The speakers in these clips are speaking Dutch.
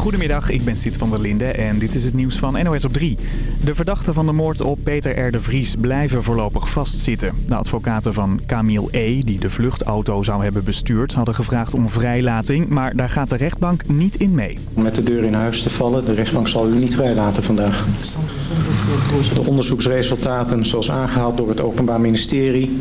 Goedemiddag, ik ben Siet van der Linde en dit is het nieuws van NOS op 3. De verdachten van de moord op Peter R. de Vries blijven voorlopig vastzitten. De advocaten van Camille E., die de vluchtauto zou hebben bestuurd, hadden gevraagd om vrijlating. Maar daar gaat de rechtbank niet in mee. Om met de deur in huis te vallen, de rechtbank zal u niet vrijlaten vandaag. De onderzoeksresultaten, zoals aangehaald door het Openbaar Ministerie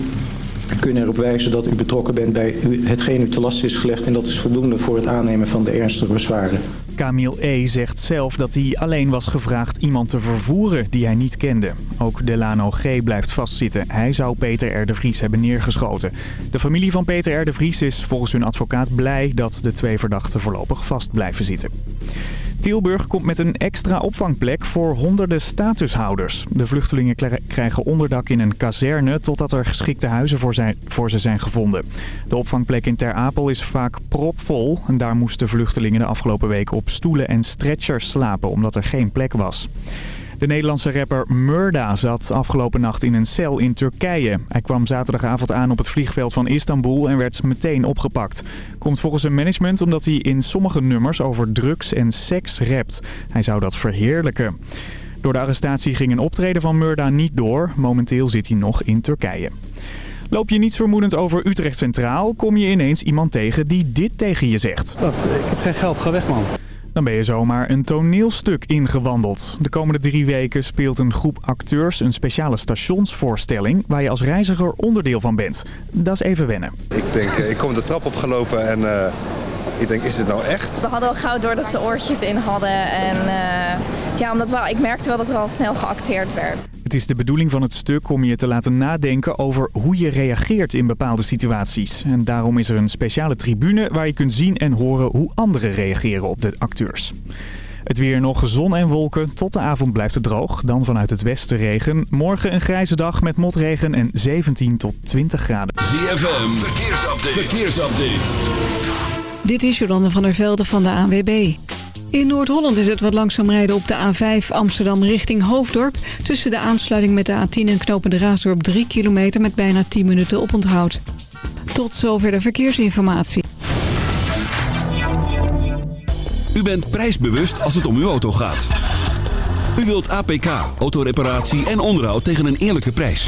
kunnen erop wijzen dat u betrokken bent bij hetgeen u te last is gelegd... en dat is voldoende voor het aannemen van de ernstige bezwaren. Camille E. zegt zelf dat hij alleen was gevraagd iemand te vervoeren die hij niet kende. Ook Delano G. blijft vastzitten. Hij zou Peter R. de Vries hebben neergeschoten. De familie van Peter R. de Vries is volgens hun advocaat blij dat de twee verdachten voorlopig vast blijven zitten. Tilburg komt met een extra opvangplek voor honderden statushouders. De vluchtelingen krijgen onderdak in een kazerne totdat er geschikte huizen voor, zijn, voor ze zijn gevonden. De opvangplek in Ter Apel is vaak propvol. En daar moesten vluchtelingen de afgelopen weken op stoelen en stretchers slapen omdat er geen plek was. De Nederlandse rapper Murda zat afgelopen nacht in een cel in Turkije. Hij kwam zaterdagavond aan op het vliegveld van Istanbul en werd meteen opgepakt. Komt volgens zijn management omdat hij in sommige nummers over drugs en seks rapt. Hij zou dat verheerlijken. Door de arrestatie ging een optreden van Murda niet door. Momenteel zit hij nog in Turkije. Loop je niets vermoedend over Utrecht Centraal, kom je ineens iemand tegen die dit tegen je zegt. Wat? Ik heb geen geld, ga weg man. Dan ben je zomaar een toneelstuk ingewandeld. De komende drie weken speelt een groep acteurs een speciale stationsvoorstelling... waar je als reiziger onderdeel van bent. Dat is even wennen. Ik denk, eh, ik kom de trap opgelopen en uh, ik denk, is het nou echt? We hadden al gauw door dat ze oortjes in hadden. En uh, ja, omdat we, ik merkte wel dat er al snel geacteerd werd. Het is de bedoeling van het stuk om je te laten nadenken over hoe je reageert in bepaalde situaties. En daarom is er een speciale tribune waar je kunt zien en horen hoe anderen reageren op de acteurs. Het weer nog zon en wolken. Tot de avond blijft het droog. Dan vanuit het westen regen. Morgen een grijze dag met motregen en 17 tot 20 graden. ZFM, verkeersupdate. verkeersupdate. Dit is Jolande van der Velde van de ANWB. In Noord-Holland is het wat langzaam rijden op de A5 Amsterdam richting Hoofddorp. Tussen de aansluiting met de A10 en Knopende Raasdorp 3 kilometer met bijna 10 minuten oponthoud. Tot zover de verkeersinformatie. U bent prijsbewust als het om uw auto gaat. U wilt APK, autoreparatie en onderhoud tegen een eerlijke prijs.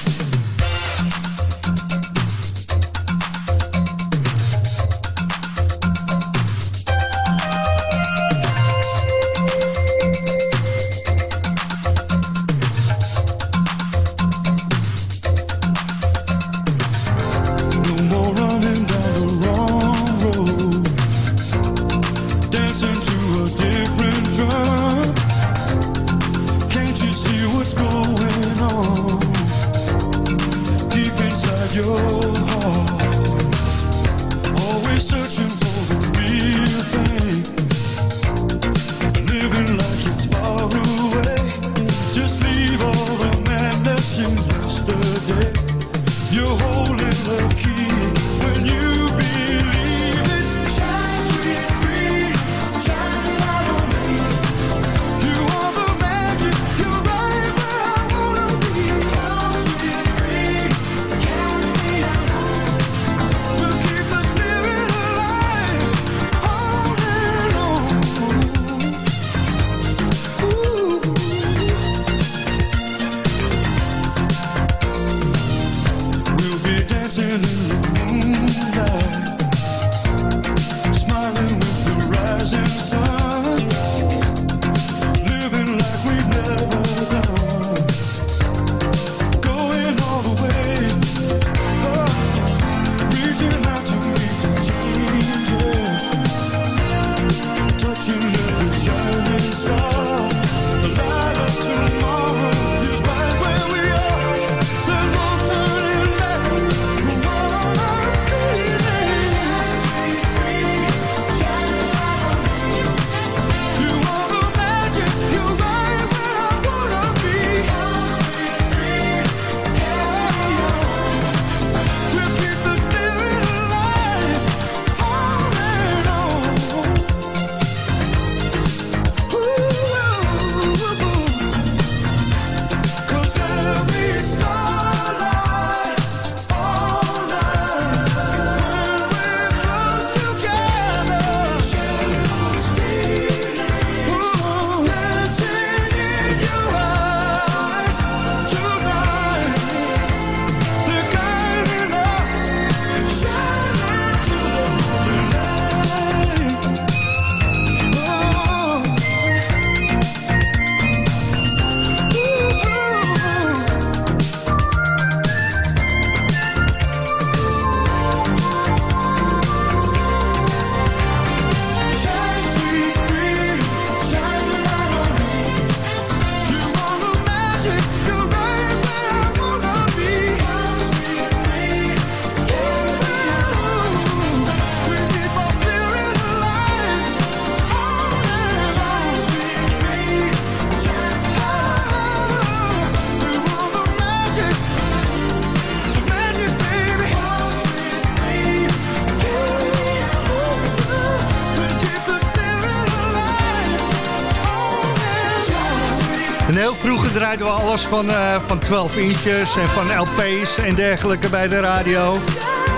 We alles van, eh, van 12 inches en van LP's en dergelijke bij de radio.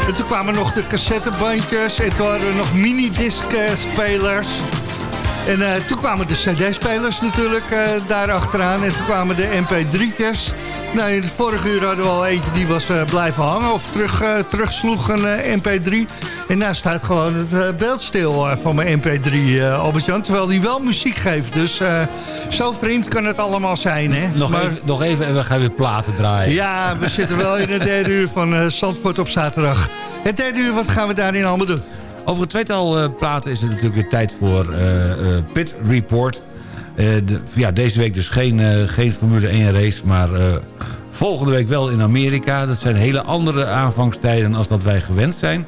En toen kwamen nog de cassettebandjes en toen hadden we nog minidisc-spelers. En eh, toen kwamen de cd-spelers natuurlijk eh, daar achteraan en toen kwamen de mp3'tjes. Nou, in het vorige uur hadden we al eentje die was eh, blijven hangen of terug, eh, terugsloeg een eh, mp3. En daar staat gewoon het beeld stil van mijn mp3, eh Albert-Jan. Terwijl die wel muziek geeft. Dus zo vreemd kan het allemaal zijn, hè? Nog, Maar- even, nog even en we gaan weer platen draaien. ja, we zitten wel in het derde uur van Zandvoort op zaterdag. Het derde uur, wat gaan we daarin allemaal doen? Over het tweetal platen is het natuurlijk weer tijd voor Pit Report. Eh, de- ja, deze week dus geen, eh, geen Formule 1 race, maar eh, volgende week wel in Amerika. Dat zijn hele andere aanvangstijden als dat wij gewend zijn.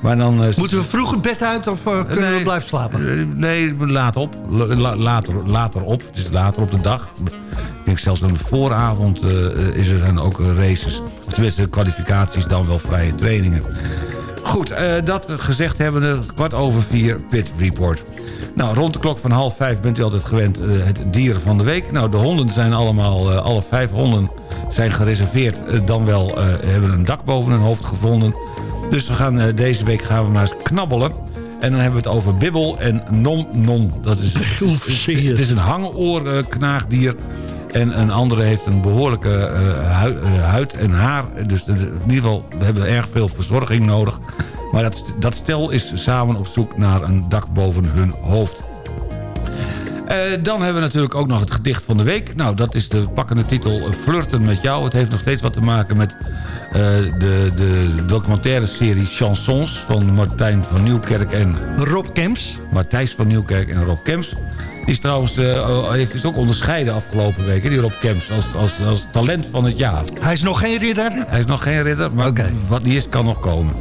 Maar dan, Moeten we vroeg het bed uit of kunnen we blijven slapen? Nee, laat op. La- later, later op. Het is later op de dag. Ik denk zelfs aan de vooravond eh, is er dan ook races. Of tenminste kwalificaties, dan wel vrije trainingen. Goed, dat gezegd hebben we kwart over vier Pit Report. Nou, rond de klok van half vijf bent u altijd gewend eh, het dier van de week. Nou, de honden zijn allemaal, eh, alle vijf honden zijn gereserveerd. eh, dan wel hebben een dak boven hun hoofd gevonden. Dus we gaan, deze week gaan we maar eens knabbelen. En dan hebben we het over bibbel en nom-nom. Dat is, het is een hangoorknaagdier. En een andere heeft een behoorlijke eh, hui- eh, huid en haar. Dus in ieder geval, we hebben erg veel verzorging nodig. Maar dat, dat stel is samen op zoek naar een dak boven hun hoofd. Eh, dan hebben we natuurlijk ook nog het gedicht van de week. Nou, dat is de pakkende titel eh, Flirten met jou. Het heeft nog steeds wat te maken met eh, de, de documentaire serie Chansons... van Martijn van Nieuwkerk en... Rob Kemps. Matthijs van Nieuwkerk en Rob Kemps. Die is trouwens, eh, heeft dus ook onderscheiden afgelopen week, die Rob Kemps, als, als, als talent van het jaar. Hij is nog geen ridder? Hij is nog geen ridder, maar wat niet is, kan nog komen.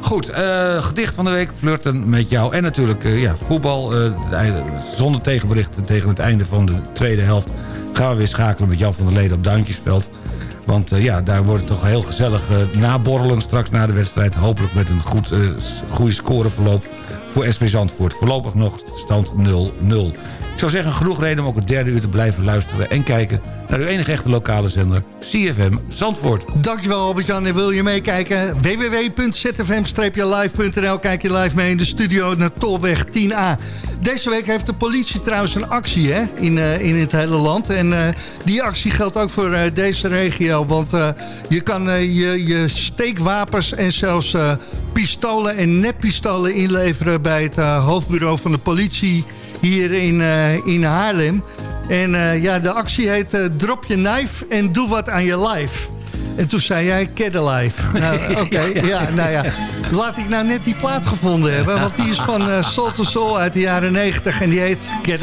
Goed, eh, gedicht van de week, flirten met jou. En natuurlijk eh, ja, voetbal, einde- zonder tegenberichten tegen het einde van de tweede helft... gaan we weer schakelen met Jan van der Leden op Duintjesveld. Want ja, daar wordt het toch heel gezellig naborrelen straks na de wedstrijd. Hopelijk met een goed, goede scoreverloop voor SP Zandvoort. Voorlopig nog stand 0-0. Ik zou zeggen, genoeg reden om ook het derde uur te blijven luisteren... en kijken naar uw enige echte lokale zender, CFM Zandvoort. Dankjewel Albert-Jan. En wil je meekijken? www.zfm-live.nl Kijk je live mee in de studio naar Tolweg 10A. Deze week heeft de politie trouwens een actie hè, in, eh, in het hele land. En eh, die actie geldt ook voor eh, deze regio. Want je kan je, je steekwapens en zelfs pistolen en neppistolen inleveren... bij het hoofdbureau van de politie hier in, eh, in Haarlem. En eh, ja, de actie heet eh, Drop je knife en doe wat aan je life. En toen zei jij Alive. Nou, Oké, ja, nou ja. Laat ik nou net die plaat gevonden hebben. Want die is van eh, Soul to Soul uit de jaren 90 en die heet Get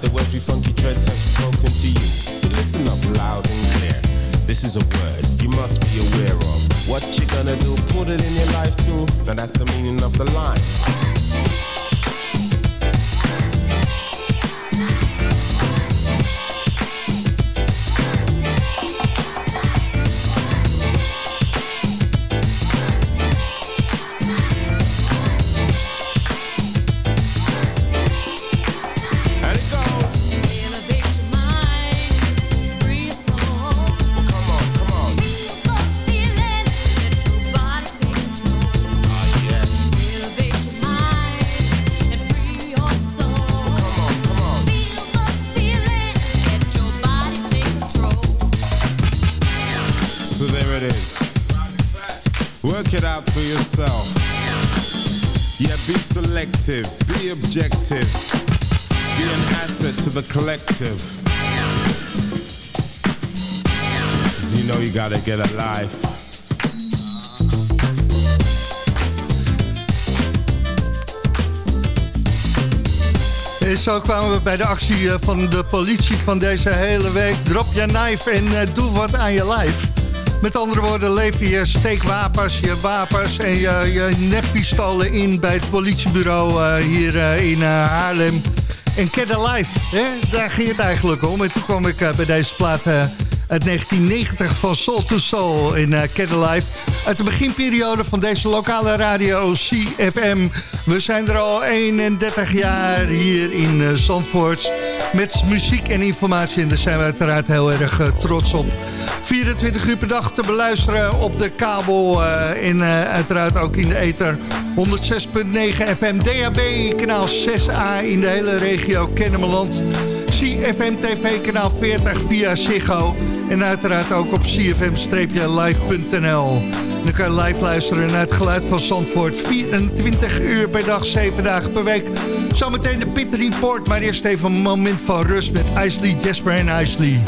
The words we collective. 'Cause you know you gotta get a life. En zo kwamen we bij de actie eh, van de politie van deze hele week. Drop je knife en eh, doe wat aan je lijf. Met andere woorden, lever je steekwapens, je wapens en je, je neppistolen in bij het politiebureau eh, hier in eh, Haarlem. En Get Alive, hè? daar ging het eigenlijk om. En toen kwam ik eh, bij deze plaat eh, uit 1990 van Soul to Soul in uh, Get Alive. Uit de beginperiode van deze lokale radio CFM. We zijn er al 31 jaar hier in eh, Zandvoort. Met muziek en informatie. En daar zijn we uiteraard heel erg eh, trots op. 24 uur per dag te beluisteren op de kabel. eh, en eh, uiteraard ook in de ether. 106.9 FM DAB, kanaal 6A in de hele regio Kennemerland. CFM TV kanaal 40 via Ziggo. En uiteraard ook op cfm-live.nl. Dan kan je live luisteren naar het geluid van Zandvoort. 24 uur per dag, 7 dagen per week. Zometeen de Pit Report, maar eerst even een moment van rust met Isley, Jasper en Isley.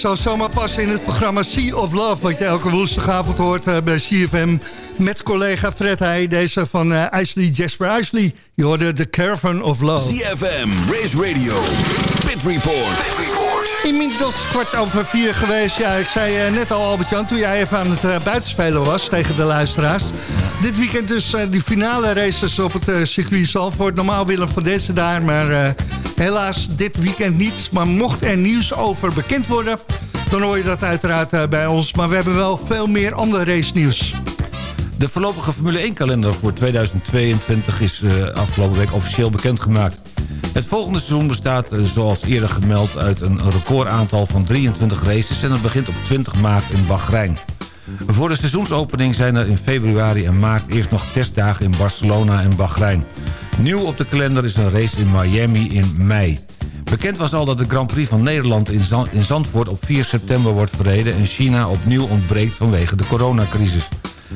Zou zomaar passen in het programma Sea of Love... wat je elke woensdagavond hoort eh, bij CFM... met collega Fred Heij, deze van Isley, Jasper Isley. Je hoorde The Caravan of Love. CFM, Race Radio, Pit Report. Inmiddels kwart over vier geweest. Ja, ik zei eh, net al, Albert-Jan, toen jij even aan het buitenspelen was tegen de luisteraars. Dit weekend dus eh, die finale races op het eh, circuit Zalvoort. Normaal Willem van deze daar, maar eh, helaas dit weekend niet. Maar mocht er nieuws over bekend worden, dan hoor je dat uiteraard bij ons. Maar we hebben wel veel meer ander race nieuws. De voorlopige Formule 1-kalender voor 2022 is afgelopen week officieel bekendgemaakt. Het volgende seizoen bestaat, zoals eerder gemeld, uit een recordaantal van 23 races... en dat begint op 20 maart in Bahrein. Voor de seizoensopening zijn er in februari en maart eerst nog testdagen in Barcelona en Bahrein. Nieuw op de kalender is een race in Miami in mei. Bekend was al dat de Grand Prix van Nederland in Zand- in Zandvoort op 4 september wordt verreden... en China opnieuw ontbreekt vanwege de coronacrisis.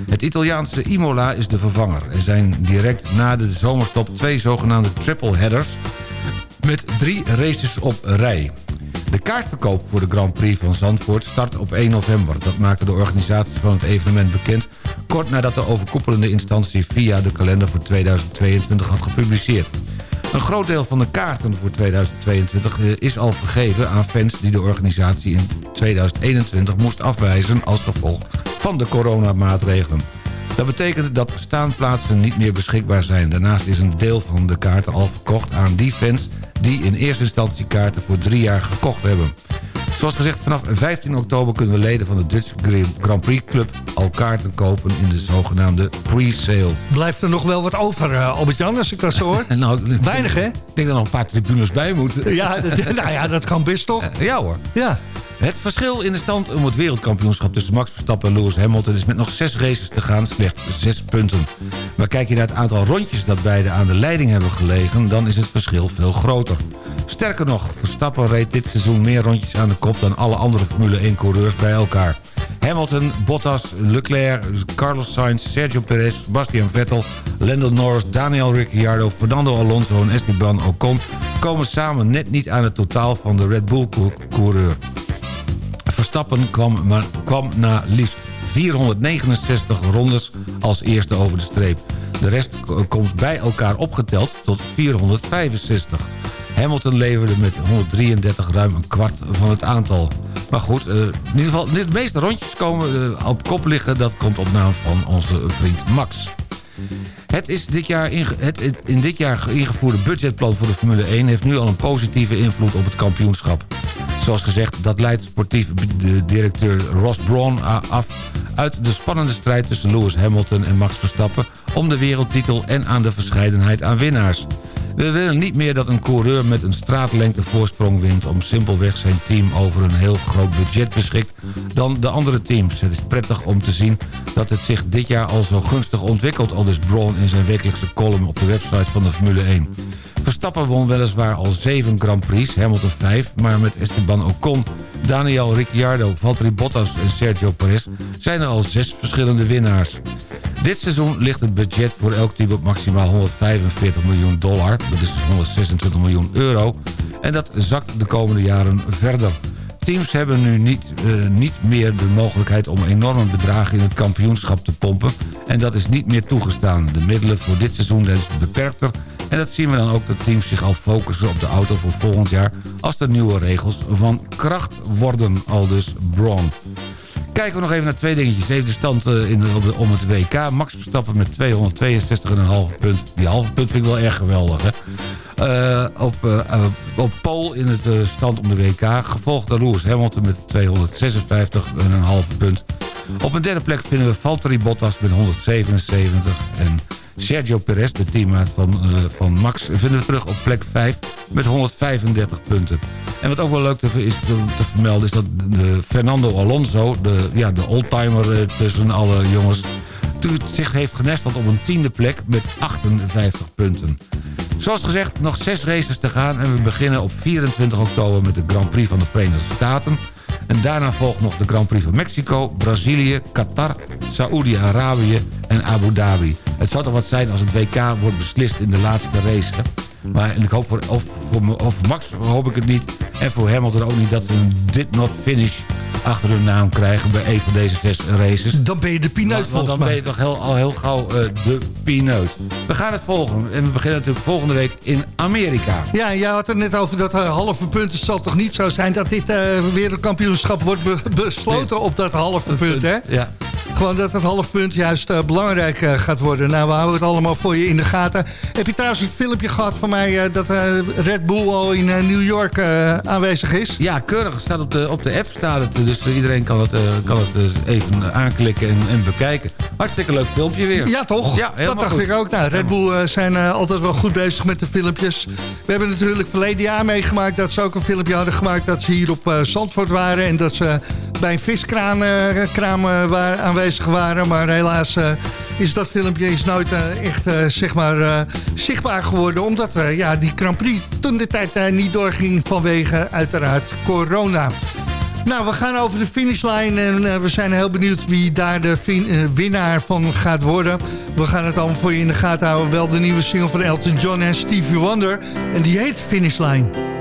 Het Italiaanse Imola is de vervanger. Er zijn direct na de zomerstop twee zogenaamde triple headers... met drie races op rij. De kaartverkoop voor de Grand Prix van Zandvoort start op 1 november. Dat maakte de organisatie van het evenement bekend... kort nadat de overkoepelende instantie via de kalender voor 2022 had gepubliceerd. Een groot deel van de kaarten voor 2022 eh, is al vergeven aan fans die de organisatie in 2021 moest afwijzen als gevolg van de coronamaatregelen. Dat betekent dat staanplaatsen niet meer beschikbaar zijn. Daarnaast is een deel van de kaarten al verkocht aan die fans... die in eerste instantie kaarten voor drie jaar gekocht hebben. Zoals gezegd, vanaf 15 oktober kunnen de leden van de Dutch Grand Prix Club... al kaarten kopen in de zogenaamde pre-sale. Blijft er nog wel wat over, eh, Albert-Jan, als ik dat zo hoor? nou, Weinig, hè? Ik denk dat er nog een paar tribunes bij moeten. Ja, dat, nou ja, dat kan best toch? Ja hoor. Ja. Het verschil in de stand om het wereldkampioenschap tussen Max Verstappen en Lewis Hamilton is met nog zes races te gaan slechts zes punten. Maar kijk je naar het aantal rondjes dat beide aan de leiding hebben gelegen, dan is het verschil veel groter. Sterker nog, Verstappen reed dit seizoen meer rondjes aan de kop dan alle andere Formule 1 coureurs bij elkaar. Hamilton, Bottas, Leclerc, Carlos Sainz, Sergio Perez, Sebastian Vettel, Lando Norris, Daniel Ricciardo, Fernando Alonso en Esteban Ocon komen samen net niet aan het totaal van de Red Bull coureur. Verstappen kwam, maar, kwam na liefst 469 rondes als eerste over de streep. De rest komt bij elkaar opgeteld tot 465. Hamilton leverde met 133 ruim een kwart van het aantal. Maar goed, eh, in ieder geval, de meeste rondjes komen eh, op kop liggen. Dat komt op naam van onze vriend Max. Het, is dit jaar het in dit jaar ingevoerde budgetplan voor de Formule 1... heeft nu al een positieve invloed op het kampioenschap. Zoals gezegd, dat leidt sportief directeur Ross Brawn a- af... uit de spannende strijd tussen Lewis Hamilton en Max Verstappen... om de wereldtitel en aan de verscheidenheid aan winnaars. We willen niet meer dat een coureur met een straatlengte voorsprong wint... om simpelweg zijn team over een heel groot budget beschikt... dan de andere teams. Het is prettig om te zien dat het zich dit jaar al zo gunstig ontwikkelt... aldus Braun in zijn wekelijkse column op de website van de Formule 1. Verstappen won weliswaar al zeven Grand Prix, Hamilton 5... maar met Esteban Ocon, Daniel Ricciardo, Valtteri Bottas en Sergio Perez... zijn er al zes verschillende winnaars. Dit seizoen ligt het budget voor elk team op maximaal 145 miljoen dollar. Dat is 126 miljoen euro. En dat zakt de komende jaren verder. Teams hebben nu niet, eh, niet meer de mogelijkheid om enorme bedragen in het kampioenschap te pompen. En dat is niet meer toegestaan. De middelen voor dit seizoen zijn beperkter. En dat zien we dan ook dat teams zich al focussen op de auto voor volgend jaar... als de nieuwe regels van kracht worden, al dus Braun. Kijken we nog even naar twee dingetjes. Even de stand eh, in, de- om het WK. Max Verstappen met 262,5 punt. Die halve punt vind ik wel erg geweldig. Hè? Eh, op, eh, op pole in het stand om de WK. Gevolgd door Lewis Hamilton met 256,5 punt. Op een derde plek vinden we Valtteri Bottas met 177. En Sergio Perez, de teammaat van, eh, van Max, vinden we terug op plek 5 met 135 punten. En wat ook wel leuk te, is te, vermelden is dat Fernando Alonso, de, ja, de oldtimer eh, tussen alle jongens, zich heeft genesteld op een tiende plek met 58 punten. Zoals gezegd, nog zes races te gaan en we beginnen op 24 oktober met de Grand Prix van de Verenigde Staten. En daarna volgt nog de Grand Prix van Mexico, Brazilië, Qatar, Saoedi-Arabië en Abu Dhabi. Het zou toch wat zijn als het WK wordt beslist in de laatste race. Maar en ik hoop voor, of, voor, of Max hoop ik het niet. En voor Hamilton ook niet dat ze een did not finish achter hun naam krijgen bij een van deze zes races. Dan ben je de pineut volgens dan mij. ben je toch heel, al heel gauw eh, de pineut. We gaan het volgen. En we beginnen natuurlijk volgende week in Amerika. Ja, jij had het net over dat eh, halve punt. Het zal toch niet zo zijn dat dit eh, wereldkampioenschap wordt be- besloten op dat halve punt, hè? Ja. Gewoon dat het half punt juist belangrijk gaat worden. Nou, we houden het allemaal voor je in de gaten. Heb je trouwens een filmpje gehad van mij eh, dat eh, Red Bull al in eh, New York aanwezig is? Ja, keurig. Staat op de, op de app staat het. Dus iedereen kan het, kan het even aanklikken en, en bekijken. Hartstikke leuk filmpje weer. Ja, toch? Ja, dat dacht goed. ik ook. Nou, Red Bull zijn altijd wel goed bezig met de filmpjes. We hebben natuurlijk verleden jaar meegemaakt... dat ze ook een filmpje hadden gemaakt... dat ze hier op Zandvoort waren... en dat ze bij een viskraam kraam, waar, aanwezig waren. Maar helaas is dat filmpje is nooit eh, echt eh, zeg maar, eh, zichtbaar geworden... omdat ja, die Grand Prix toen de tijd niet doorging... vanwege uiteraard corona. Nou, we gaan over de finishlijn en we zijn heel benieuwd wie daar de winnaar van gaat worden. We gaan het allemaal voor je in de gaten houden. Wel de nieuwe single van Elton John en Stevie Wonder. En die heet Finishline.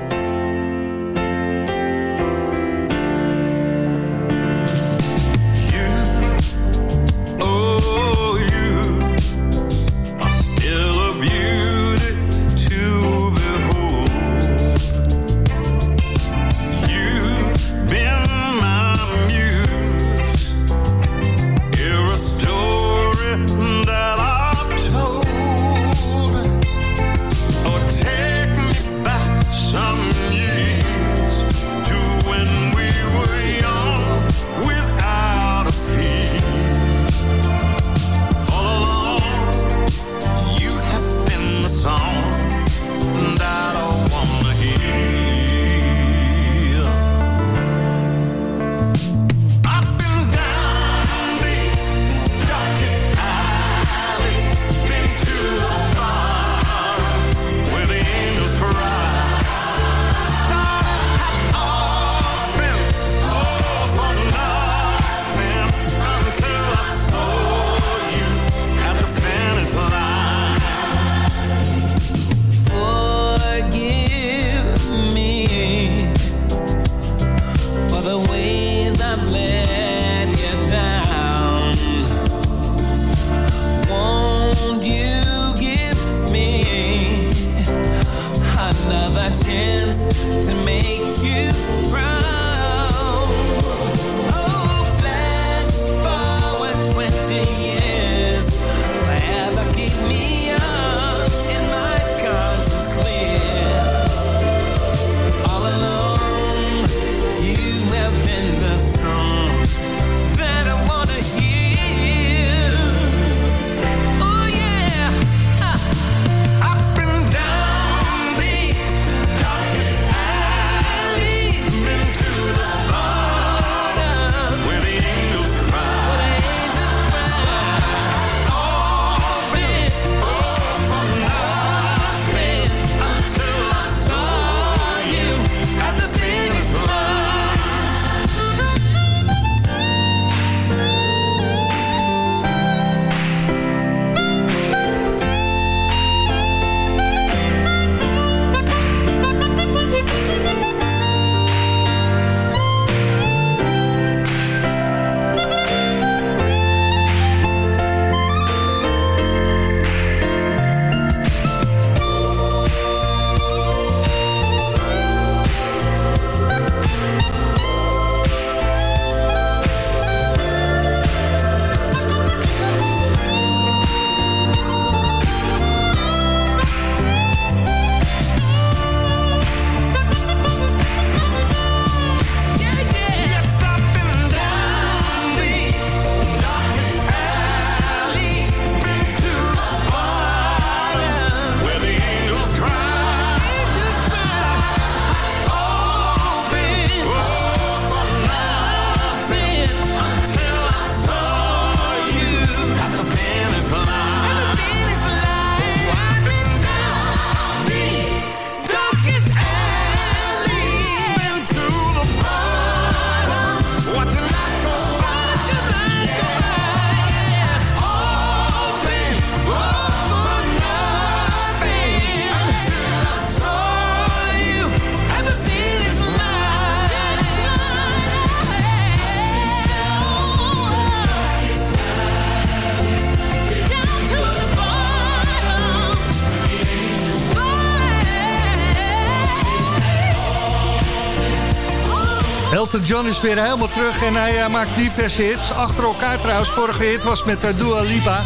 Is weer helemaal terug en hij eh, maakt diverse hits. Achter elkaar trouwens. Vorige hit was met uh, Dua Lipa.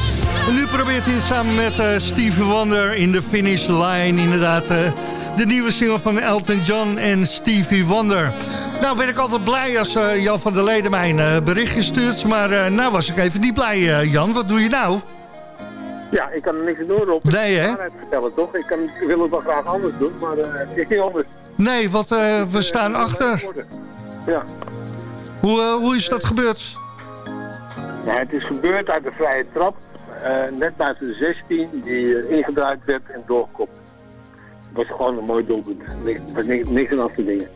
En nu probeert hij het samen met eh, Stevie Wonder in de finish line. Inderdaad, eh, de nieuwe single van Elton John en Stevie Wonder. Nou ben ik altijd blij als eh, Jan van der Leden mij een eh, berichtje stuurt. Maar eh, nou was ik even niet blij, eh, Jan. Wat doe je nou? Ja, ik kan er niks doen op. Nee, hè? waarheid vertellen, toch? Ik, kan, ik wil het wel graag anders doen, maar eh, het is niet anders. Nee, want eh, we staan achter. Ja. Hoe, eh, hoe is dat gebeurd? het is gebeurd uit de vrije trap, eh, net buiten de 16, die eh, ingedraaid werd en doorgekopt. Het was gewoon een mooi doelpunt. Niks, niks, aan te dingen.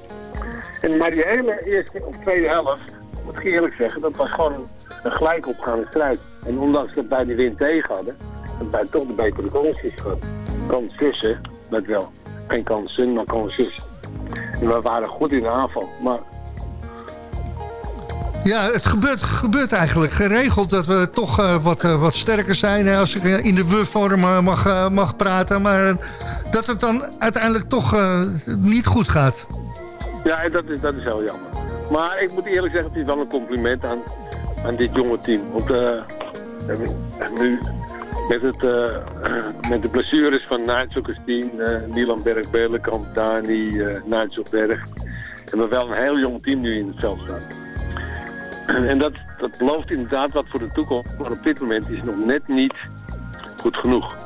En, maar die hele eerste of tweede helft, moet ik eerlijk zeggen, dat was gewoon een, gelijk opgaande strijd. En ondanks dat wij die wind tegen hadden, hebben wij toch de betere kansjes gehad. Kansen, dat wel. Geen kansen, maar kansen. En we waren goed in de aanval, maar Ja, het gebeurt, gebeurt eigenlijk geregeld dat we toch eh, wat, eh, wat sterker zijn. Hè, als ik eh, in de we-vorm mag, mag praten. Maar dat het dan uiteindelijk toch niet goed gaat. Ja, dat is, dat is heel jammer. Maar ik moet eerlijk zeggen, het is wel een compliment aan, aan dit jonge team. Want nu met, het, met de blessures van Nigel uh, Milan Berg, Belenkamp, Dani, uh, Berg... hebben we wel een heel jong team nu in het veld staan. En dat, dat belooft inderdaad wat voor de toekomst. Maar op dit moment is het nog net niet goed genoeg.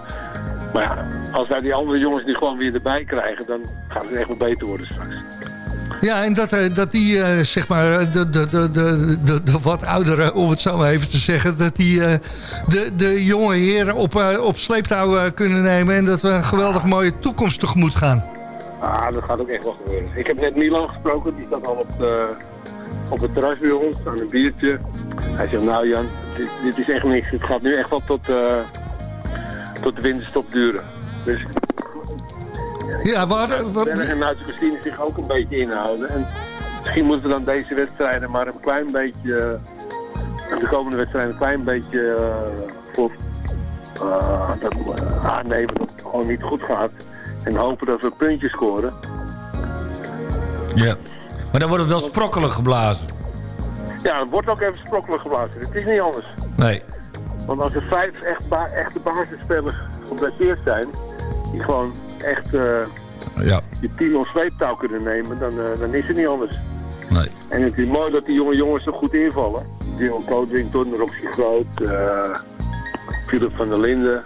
Maar ja, als wij die andere jongens die gewoon weer erbij krijgen... dan gaat het echt wel beter worden straks. Ja, en dat, eh, dat die, eh, zeg maar, de, de, de, de, de, de wat oudere, om het zo maar even te zeggen... dat die eh, de, de jonge heren op, eh, op sleeptouw eh, kunnen nemen... en dat we een geweldig mooie toekomst tegemoet gaan. Ah, dat gaat ook echt wel gebeuren. Ik heb net Milan gesproken, die staat al op, de, op het terras bij ons, aan een biertje. Hij zegt, nou Jan, dit, dit is echt niks. Het gaat nu echt wel tot, eh, tot de winterstop duren. Dus Ja, we- Berg en Nuitse zich ook een beetje inhouden. En misschien moeten we dan deze wedstrijden maar een klein beetje, eh, de komende wedstrijden een klein beetje eh, voor dat, aannemen dat het gewoon niet goed gaat. En hopen dat we puntjes scoren. Ja. Maar dan wordt het wel sprokkelig geblazen. Ja, het wordt ook even sprokkelig geblazen. Het is niet anders. Nee. Want als er vijf echt ba echte basisspelers geblesseerd zijn, die gewoon echt eh, Ja. je team op sleeptouw kunnen nemen, dan, eh, dan is het niet anders. Nee. En het is mooi dat die jonge jongens er goed invallen. Dylan Codrington, Roxy Groot, eh Philip van der Linden.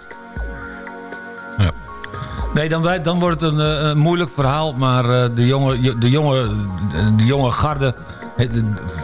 Nee, dan, wij- dan wordt het een, eh, een moeilijk verhaal. Maar eh, de, jonge, de, jonge, de jonge garde het,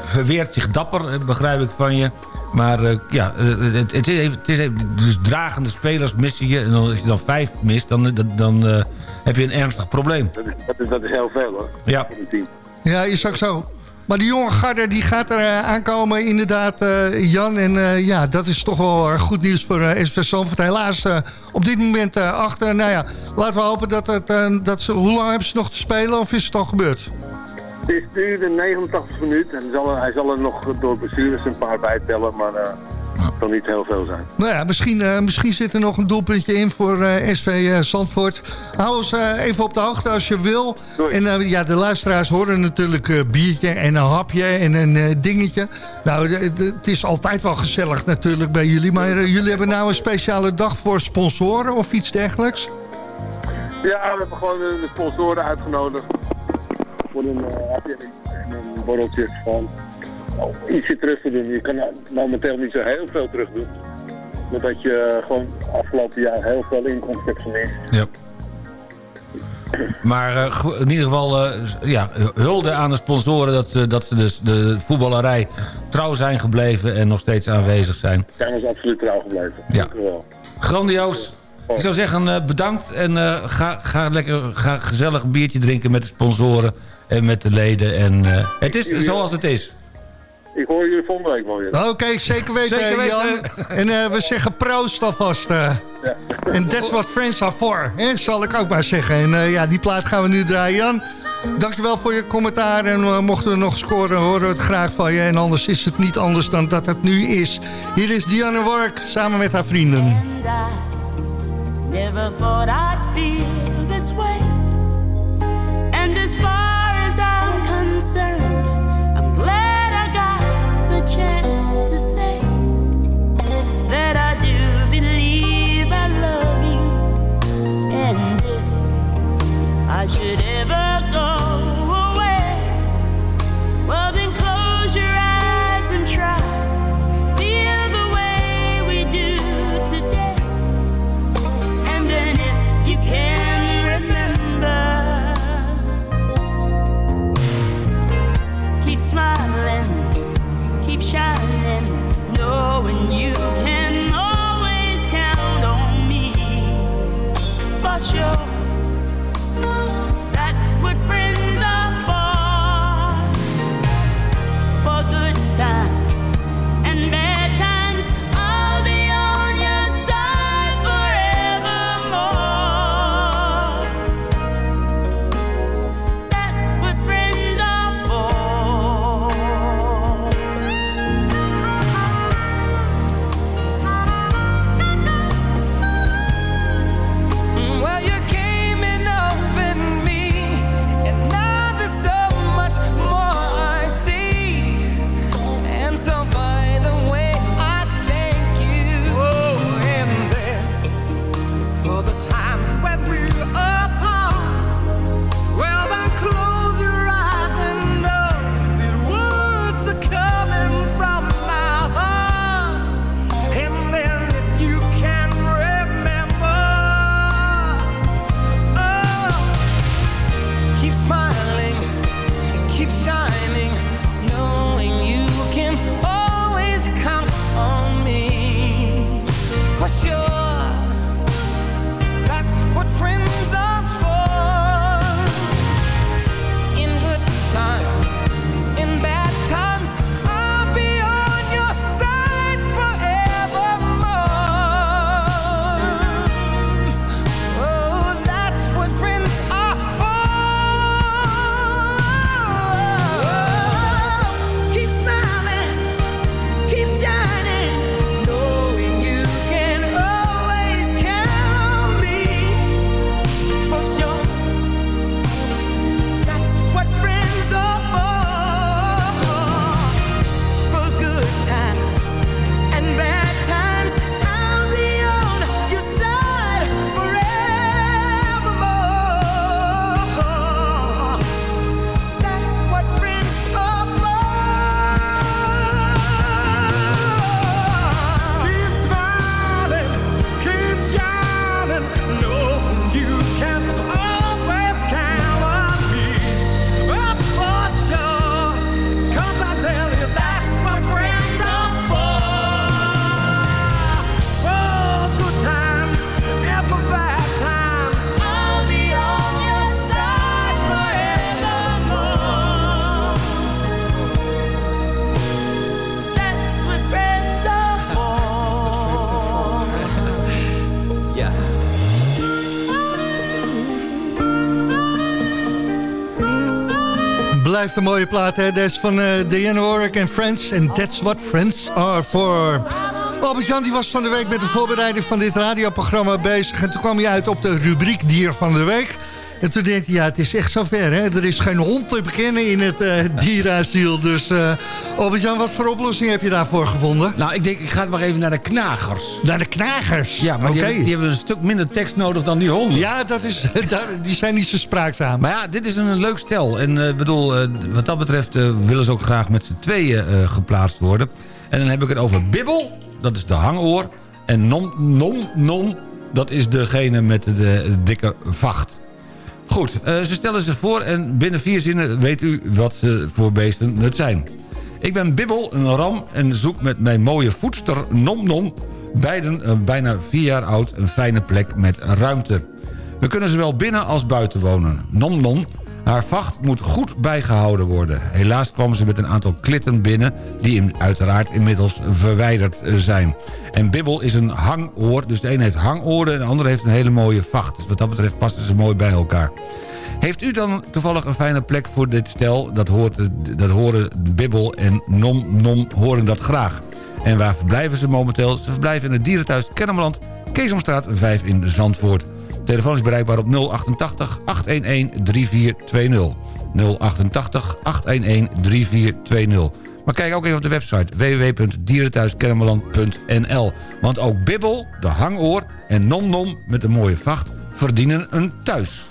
verweert zich dapper, eh, begrijp ik van je. Maar eh, ja, eh, het, het, is even, het is even... Dus dragende spelers missen je. En dan, als je dan vijf mist, dan, dan, dan eh, heb je een ernstig probleem. Dat is, dat is, dat is heel veel hoor. Ja. In het team. Ja, is ook zo. Maar die jonge garde die gaat er eh, aankomen, inderdaad, eh, Jan. En eh, ja, dat is toch wel goed nieuws voor eh SV Zandvoort. Helaas op dit moment achter. Nou ja, laten we hopen dat het... dat ze, hoe lang hebben ze nog te spelen of is het al gebeurd? Het is nu de 89 minuut en hij zal er nog door blessures een paar bij tellen, maar het zal niet heel veel zijn. Nou ja, misschien, eh, misschien zit er nog een doelpuntje in voor eh, SV eh, Zandvoort. Hou ons even op de hoogte als je wil. En ja, de luisteraars horen natuurlijk biertje en een hapje en een dingetje. Nou, het is altijd wel gezellig natuurlijk bij jullie. Maar jullie hebben nou een speciale dag voor sponsoren of iets dergelijks? Ja, we hebben gewoon de, sponsoren uitgenodigd voor een en een borreltje van ietsje terug te doen. Je kan momenteel niet zo heel veel terug doen. Omdat je eh, gewoon afgelopen jaar heel veel inkomsten hebt gemist. Ja. Maar eh, in ieder geval eh, ja, hulde aan de sponsoren... dat, ze- dat ze dus de voetballerij trouw zijn gebleven en nog steeds aanwezig zijn. Zijn ons absoluut trouw gebleven. Ja. Grandioos. Ik zou zeggen, bedankt en ga, ga lekker ga gezellig een biertje drinken met de sponsoren en met de leden. En, het is zoals het is. Ik hoor jullie volgende week wel weer. Oké, zeker weten, Zeker weten. Jan. En eh, we zeggen proost alvast. eh. En that's what friends are for, hè, zal ik ook maar zeggen. En eh, ja, die plaat gaan we nu draaien. Jan, dankjewel voor je commentaar. En mochten we nog scoren, horen we het graag van je. En anders is het niet anders dan dat het nu is. Hier is Diana Work samen met haar vrienden. Never thought I'd feel this way. And as far as I'm concerned, chance to say for sure. Blijft een mooie plaat, hè? Is van eh Diana Warwick en Friends. En that's what friends are for. Albert-Jan was van de week met de voorbereiding van dit radioprogramma bezig. En toen kwam hij uit op de rubriek Dier van de Week. En toen dacht hij, ja, het is echt zover, hè? Er is geen hond te bekennen in het dierenasiel. Dus eh Albert-Jan, wat voor oplossing heb je daarvoor gevonden? Nou, ik denk, ik ga maar even naar de knagers. Naar de knagers? Ja, maar die, hebben, die hebben een stuk minder tekst nodig dan die honden. Ja, dat is, daar- die zijn niet zo spraakzaam. Maar ja, dit is een leuk stel. En eh, bedoel, wat dat betreft willen ze ook graag met z'n tweeën geplaatst worden. En dan heb ik het over Bibbel, dat is de hangoor. En Nom Nom Nom, dat is degene met de dikke vacht. Goed, eh, ze stellen zich voor en binnen vier zinnen weet u wat ze voor beesten het zijn. Ik ben Bibbel, een ram, en zoek met mijn mooie voedster Nom Nom... beiden eh, bijna vier jaar oud een fijne plek met ruimte. We kunnen zowel binnen als buiten wonen. Nom Nom, haar vacht moet goed bijgehouden worden. Helaas kwam ze met een aantal klitten binnen... die uiteraard inmiddels verwijderd eh, zijn. En Bibbel is een hangoor, dus de ene heeft hangoren... en de andere heeft een hele mooie vacht. Dus wat dat betreft passen ze mooi bij elkaar. Heeft u dan toevallig een fijne plek voor dit stel? Dat, hoort, dat horen Bibbel en Nom Nom horen dat graag. En waar verblijven ze momenteel? Ze verblijven in het dierenthuis Kennemerland... Keesomstraat 5 in Zandvoort. Telefoon is bereikbaar op 088 811 3420. 088 811 3420. Maar kijk ook even op de website www.dierenthuiskennemerland.nl. Want ook Bibbel, de hangoor en Nom met een mooie vacht verdienen een thuis.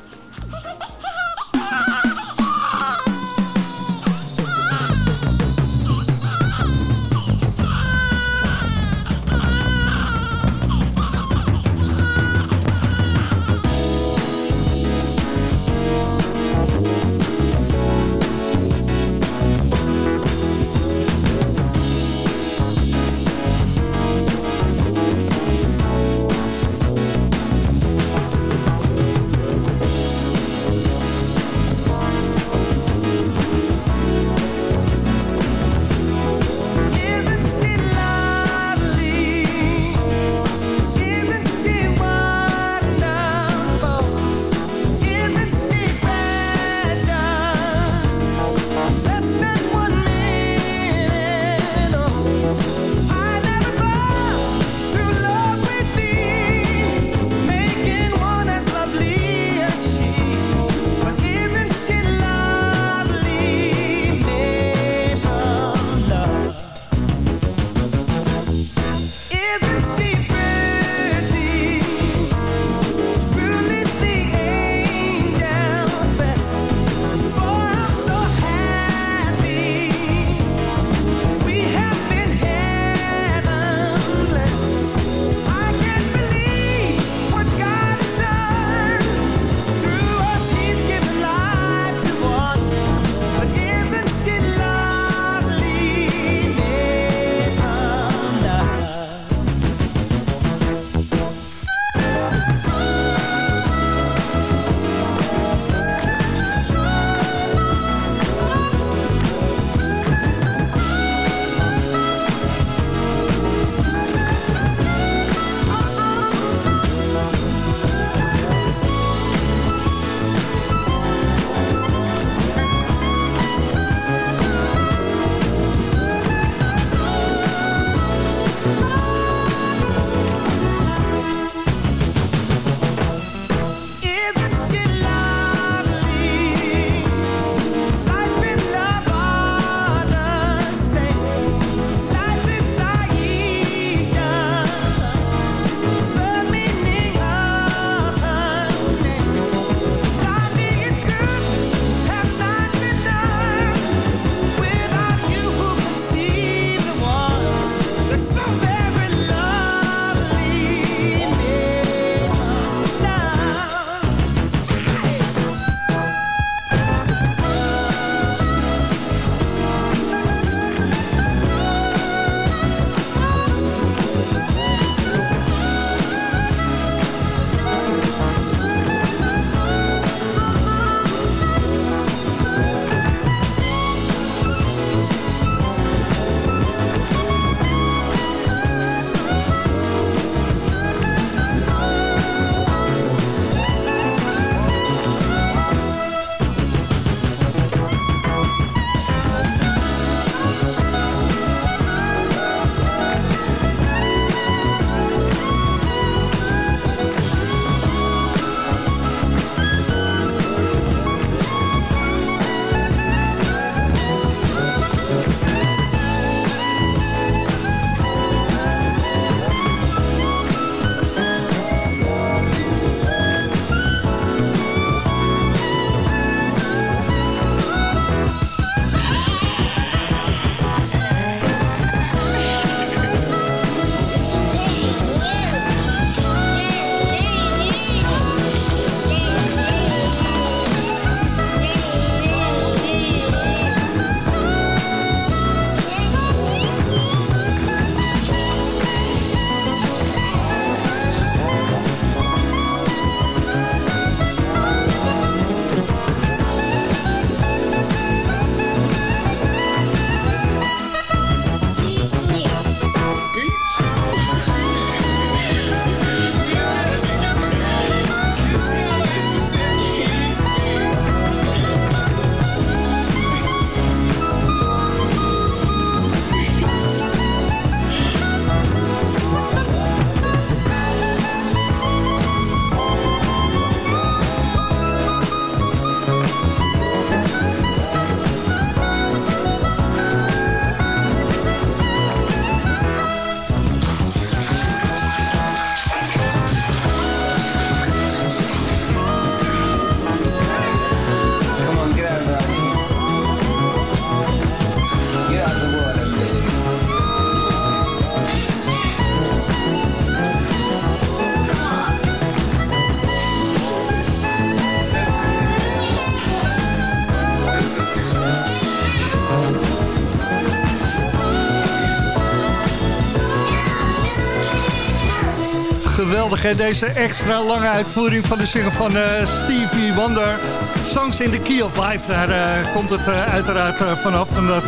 Deze extra lange uitvoering van de zinger van eh, Stevie Wonder. Songs in the Key of Life, daar eh, komt het eh, uiteraard vanaf. Van dat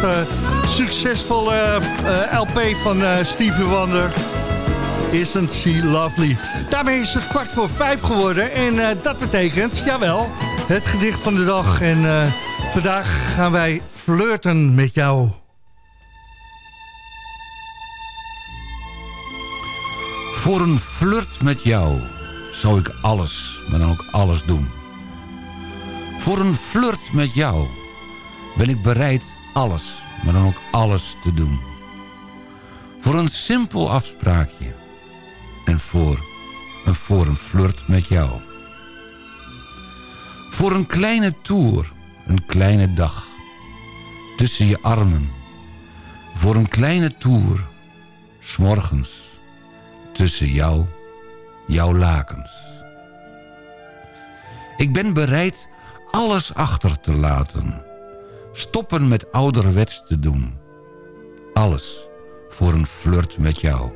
succesvolle LP van Stevie Wonder. Isn't she lovely? Daarmee is het kwart voor vijf geworden. En dat betekent, jawel, het gedicht van de dag. En vandaag gaan wij flirten met jou. Voor een flirt met jou zou ik alles, maar dan ook alles doen. Voor een flirt met jou ben ik bereid alles, maar dan ook alles te doen. Voor een simpel afspraakje en voor een, voor een flirt met jou. Voor een kleine tour, een kleine dag, tussen je armen. Voor een kleine tour, s'morgens, tussen jou, jouw lakens. Ik ben bereid alles achter te laten. Stoppen met ouderwets te doen. Alles voor een flirt met jou.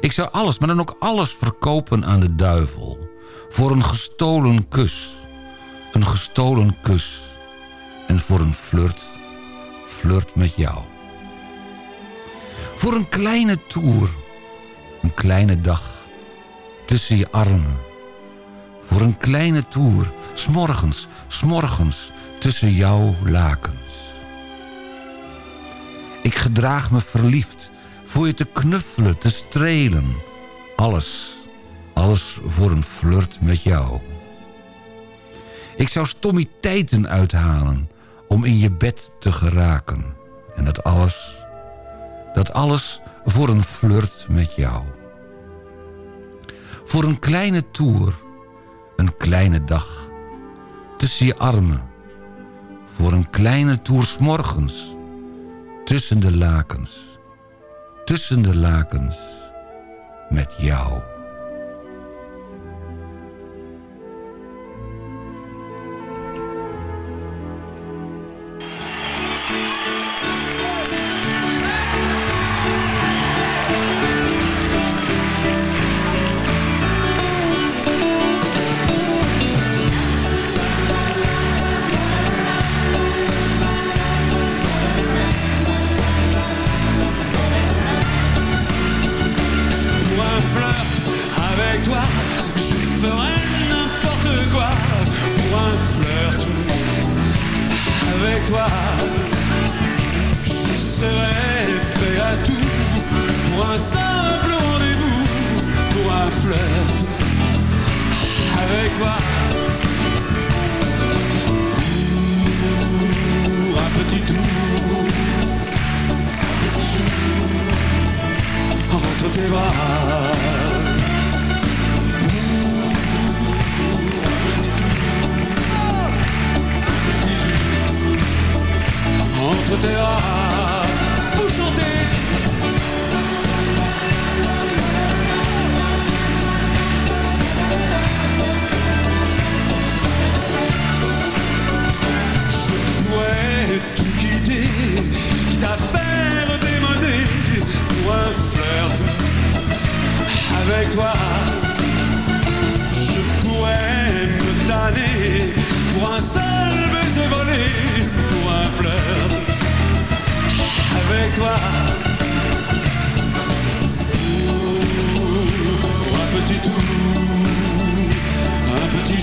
Ik zou alles, maar dan ook alles verkopen aan de duivel. Voor een gestolen kus. Een gestolen kus. En voor een flirt, flirt met jou. Voor een kleine tour. Een kleine dag. Tussen je armen. Voor een kleine tour. S'morgens, s'morgens. Tussen jouw lakens. Ik gedraag me verliefd. Voor je te knuffelen, te strelen. Alles, alles voor een flirt met jou. Ik zou stommiteiten uithalen om in je bed te geraken. En dat alles, dat alles voor een flirt met jou. Voor een kleine tour, een kleine dag, tussen je armen. Voor een kleine tour 's morgens, tussen de lakens. Tussen de lakens, met jou.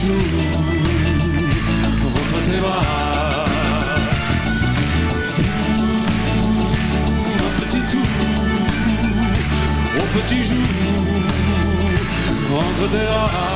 Un petit tour petit jour entre tes.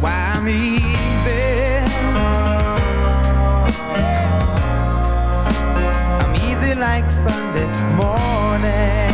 Why I'm easy. I'm easy like Sunday morning.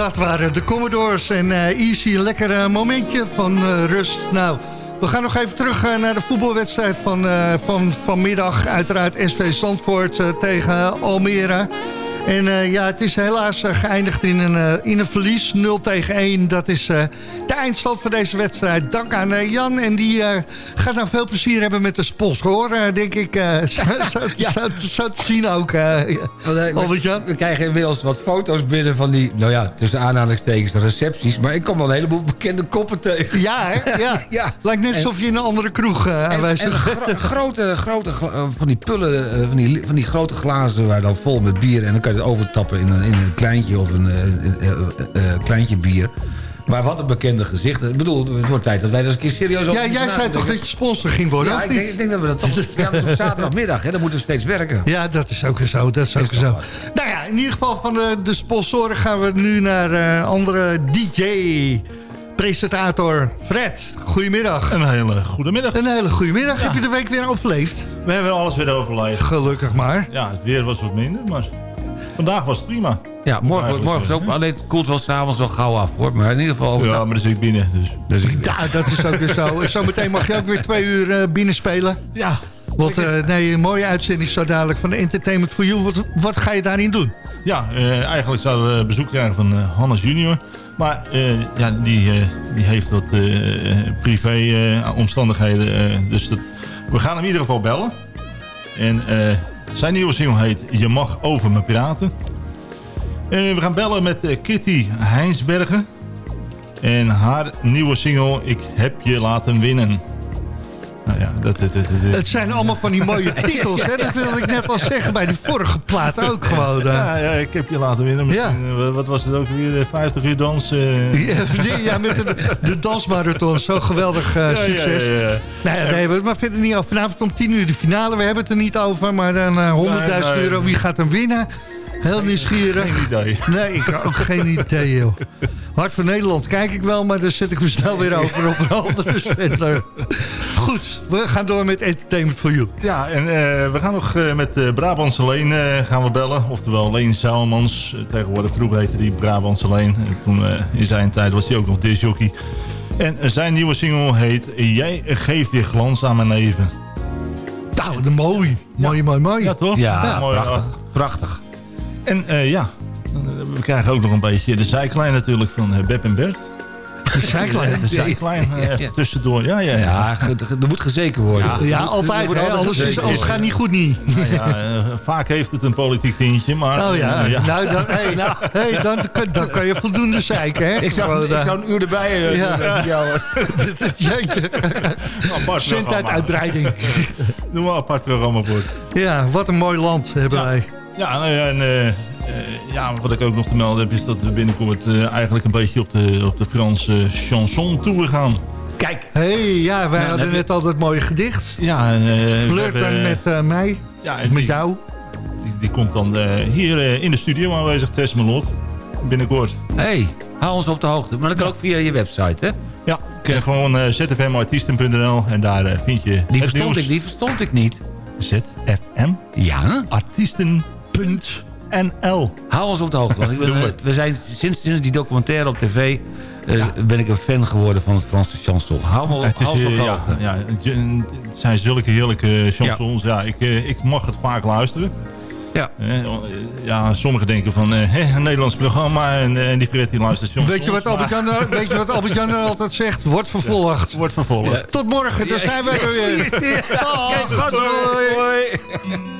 Dat waren de Commodores en eh, Easy, lekker eh, momentje van eh, rust. Nou, we gaan nog even terug naar de voetbalwedstrijd van, van vanmiddag. Uiteraard SV Zandvoort tegen Almere. En eh, ja, het is helaas eh, geëindigd in een, eh, in een verlies. 0 tegen 1. Dat is de eindstand van deze wedstrijd. Dank aan Jan. En die gaat nou veel plezier hebben met de sponsor, denk ik. zo, zo, zo, zo te zien ook. Albert-Jan. We krijgen inmiddels wat foto's binnen van die, nou ja, tussen aanhalingstekens, de recepties. Maar ik kom wel een heleboel bekende koppen tegen. Ja, hè? Ja. ja. Lijkt net alsof je in een andere kroeg En, aanwezig en gro- grote, grote van die pullen, van die, van die grote glazen waar dan vol met bier... en dan kan je het overtappen in een, in een kleintje of een eh, een, eh, eh, kleintje bier. Maar wat een bekende gezicht. Ik bedoel, het wordt tijd dat wij er eens een keer serieus over Ja, jij zei toch dat je sponsor ging worden? Ja, of ik niet? denk, ik denk dat we dat toch... Ja, het is op zaterdagmiddag, hè, dan moeten we steeds werken. Ja, dat is ook zo. Dat is ook zo. Nou ja, in ieder geval van de, de sponsoren gaan we nu naar eh andere DJ. Presentator Fred, goedemiddag. Een hele goede middag. Een hele goede middag. Heb je de week weer overleefd? We hebben alles weer overleefd. Gelukkig maar. Ja, het weer was wat minder, maar vandaag was het prima. Ja, morgen, morgen is ook, hè? alleen het koelt wel s'avonds wel gauw af, hoor. Maar in ieder geval... Ja, overdag- maar dan zit ik binnen, dus. Dus ik, Ja, dat is ook weer zo. Zometeen mag je ook weer twee uur eh, binnenspelen. Ja. Want eh, nee, een mooie uitzending zo dadelijk van de Entertainment for You. Wat, wat ga je daarin doen? Ja, eh, eigenlijk zouden we bezoek krijgen van eh, Hannes junior. Maar eh, ja, die, eh, die heeft wat eh, privé eh, omstandigheden. eh, dus dat, we gaan hem in ieder geval bellen. En eh, zijn nieuwe single heet Je mag over me praten. Eh, we gaan bellen met eh, Kitty Heinsbergen. En haar nieuwe single Ik heb je laten winnen. Nou ja, dat... dat, dat, dat- Het zijn allemaal van die mooie titels. Hè? Dat wilde ik net al zeggen bij die vorige plaat ook gewoon. eh. Ja, ja, ik heb je laten winnen. Misschien, eh, wat was het ook weer? eh, 50 uur dans. eh. Ja, nee, ja, met de, de dansmarathon. Zo geweldig eh, succes. ja, ja. Nou ja, het maar verder niet over. Vanavond om 10 uur de finale. We hebben het er niet over. Maar dan eh, 100.000 Nee, nee. euro. Wie gaat hem winnen? Heel nieuwsgierig. Geen idee. Nee, ik heb ook geen idee, joh. Hart voor Nederland kijk ik wel, maar dan zet ik me snel weer over op een andere zender. Goed, we gaan door met Entertainment for You. Ja, en eh, we gaan nog eh, met eh, Brabantse Leen eh, gaan we bellen. Oftewel Leen Zouwmans. Tegenwoordig vroeger heette die Brabantse Leen. En toen eh, in zijn tijd was hij ook nog disjockey. En zijn nieuwe single heet Jij geeft weer glans aan mijn leven. Nou, de mooi. Mooi, mooi, mooi. Ja, toch? Ja, mooi, prachtig. ja. Prachtig. En eh, ja, we krijgen ook nog een beetje de zijklijn natuurlijk van eh, Beb en Bert. De zijklijn. De zijklijn eh, Ja, even ja. tussendoor. Ja, ja, ja. Ja, er moet gezeken worden. Ja. Er er altijd. moet hè, altijd Anders, is, anders gaat niet goed niet. Nou ja, eh, vaak heeft het een politiek tintje, maar... Oh ja, eh, nou, dan, hey, hey, dan, dan kan je voldoende zeiken, hè? Ik zou, Gewoon, ik eh, zou een uur erbij eh, doen ik jou. Jeetje. apart uit programma. uitbreiding. Doe maar een apart programma voor. Ja, wat een mooi land hebben Ja. wij. Ja, nou ja, en, eh, eh, ja, wat ik ook nog te melden heb... is dat we binnenkort eh, eigenlijk een beetje op de, op de Franse chanson toe gaan. Kijk, Hé, hey, ja, wij hadden je- net al dat mooie gedicht. Ja, eh, we Flirt dan hebben, met eh, mij, ja, en met die, jou. Die, die komt dan eh, hier eh, in de studio aanwezig, Tess Melot. Binnenkort. hey, hou ons op de hoogte. Maar dat kan ook via je website, hè? Ja, kun gewoon eh zfmartiesten.nl en daar eh, vind je Die het verstond, nieuws. ik, die verstond ik niet. ZFM Ja? artiesten.nl Hou ons op de hoogte. Want ik ben, Doen we. eh, we zijn, sinds, sinds die documentaire op tv eh, ben ik een fan geworden van het Franse chanson. Hou me op, Het, is, hou ons op eh, de ja, hoogte. ja, het- zijn zulke heerlijke chansons. Ja. ik, ik mag het vaak luisteren. Ja. Ja, sommigen denken van hè, een Nederlands programma en, en die Fred die luistert chansons. Weet je wat Albert-Jan er- weet je wat Albert-Jan er altijd zegt? Wordt vervolgd. Wordt vervolgd. Tot morgen, dan zijn we er weer. Dag, doei.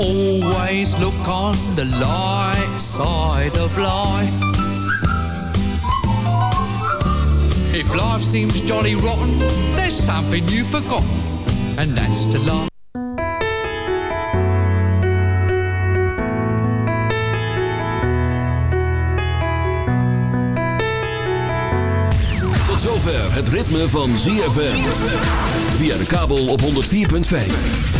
Always look on the light side of life. If life seems jolly rotten, there's something you've forgotten, and that's to laugh. Tot zover het ritme van ZFM. Via de kabel op 104.5.